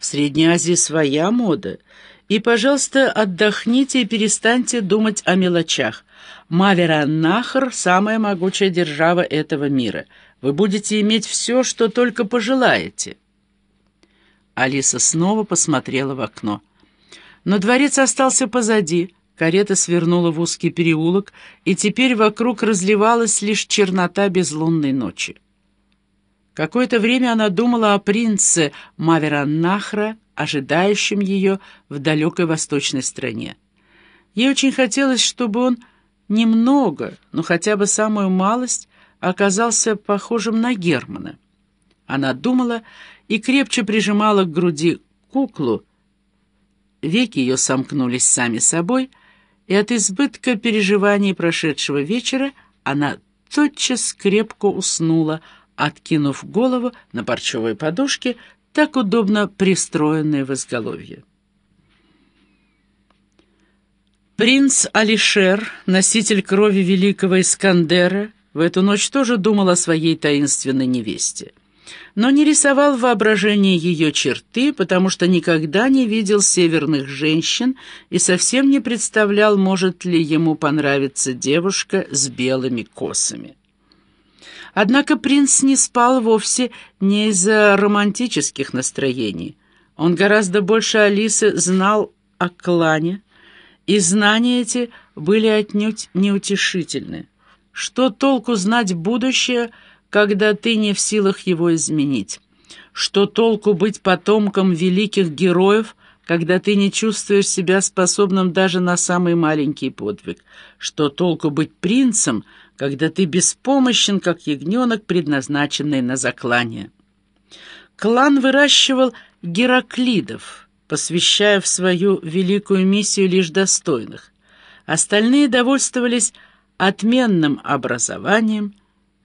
В Средней Азии своя мода. И, пожалуйста, отдохните и перестаньте думать о мелочах. Мавераннахр — самая могучая держава этого мира. Вы будете иметь все, что только пожелаете. Алиса снова посмотрела в окно. Но дворец остался позади. Карета свернула в узкий переулок, и теперь вокруг разливалась лишь чернота безлунной ночи. Какое-то время она думала о принце Мавераннахра, ожидающем ее в далекой восточной стране. Ей очень хотелось, чтобы он немного, ну хотя бы самую малость, оказался похожим на Германа. Она думала и крепче прижимала к груди куклу. Веки ее сомкнулись сами собой, и от избытка переживаний прошедшего вечера она тотчас крепко уснула, откинув голову на парчевой подушке, так удобно пристроенной в изголовье. Принц Алишер, носитель крови великого Искандера, в эту ночь тоже думал о своей таинственной невесте но не рисовал в воображении ее черты, потому что никогда не видел северных женщин и совсем не представлял, может ли ему понравиться девушка с белыми косами. Однако принц не спал вовсе не из-за романтических настроений. Он гораздо больше Алисы знал о клане, и знания эти были отнюдь неутешительны. Что толку знать будущее – когда ты не в силах его изменить? Что толку быть потомком великих героев, когда ты не чувствуешь себя способным даже на самый маленький подвиг? Что толку быть принцем, когда ты беспомощен, как ягненок, предназначенный на заклание? Клан выращивал гераклидов, посвящая в свою великую миссию лишь достойных. Остальные довольствовались отменным образованием,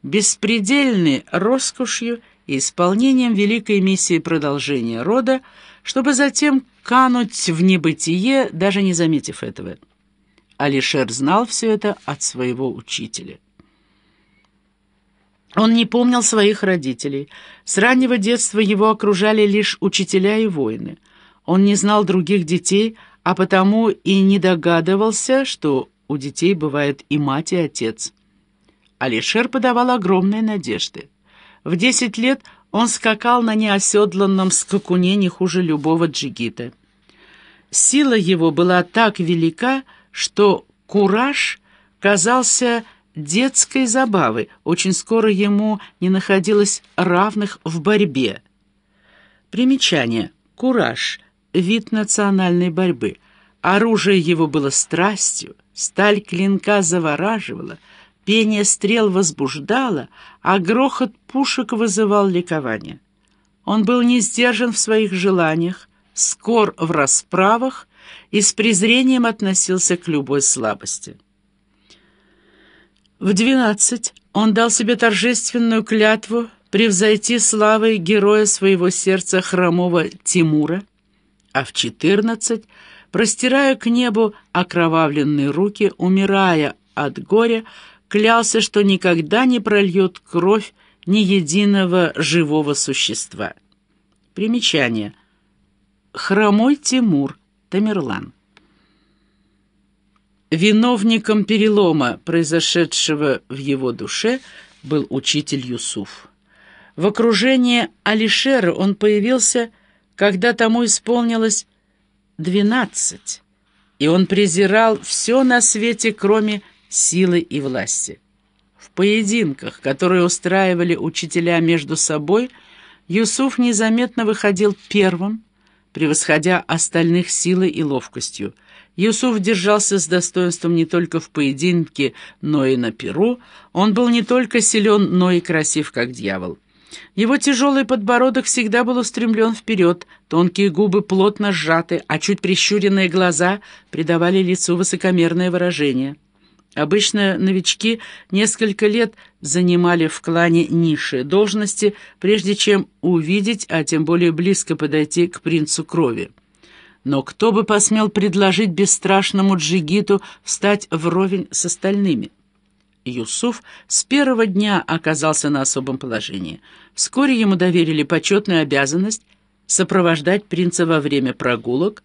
беспредельной роскошью и исполнением великой миссии продолжения рода, чтобы затем кануть в небытие, даже не заметив этого. Алишер знал все это от своего учителя. Он не помнил своих родителей. С раннего детства его окружали лишь учителя и воины. Он не знал других детей, а потому и не догадывался, что у детей бывает и мать, и отец. Алишер подавал огромные надежды. В десять лет он скакал на неоседланном скакуне не хуже любого джигита. Сила его была так велика, что кураж казался детской забавой. Очень скоро ему не находилось равных в борьбе. Примечание. Кураж — вид национальной борьбы. Оружие его было страстью, сталь клинка завораживала — Пение стрел возбуждало, а грохот пушек вызывал ликование. Он был не сдержан в своих желаниях, скор в расправах и с презрением относился к любой слабости. В двенадцать он дал себе торжественную клятву превзойти славой героя своего сердца хромого Тимура, а в четырнадцать, простирая к небу окровавленные руки, умирая от горя, клялся, что никогда не прольет кровь ни единого живого существа. Примечание. Хромой Тимур, Тамерлан. Виновником перелома, произошедшего в его душе, был учитель Юсуф. В окружении Алишера он появился, когда тому исполнилось двенадцать, и он презирал все на свете, кроме силы и власти. В поединках, которые устраивали учителя между собой, Юсуф незаметно выходил первым, превосходя остальных силой и ловкостью. Юсуф держался с достоинством не только в поединке, но и на перу. Он был не только силен, но и красив, как дьявол. Его тяжелый подбородок всегда был устремлен вперед, тонкие губы плотно сжаты, а чуть прищуренные глаза придавали лицу высокомерное выражение. Обычно новички несколько лет занимали в клане низшие должности, прежде чем увидеть, а тем более близко подойти к принцу крови. Но кто бы посмел предложить бесстрашному джигиту встать вровень с остальными? Юсуф с первого дня оказался на особом положении. Вскоре ему доверили почетную обязанность сопровождать принца во время прогулок,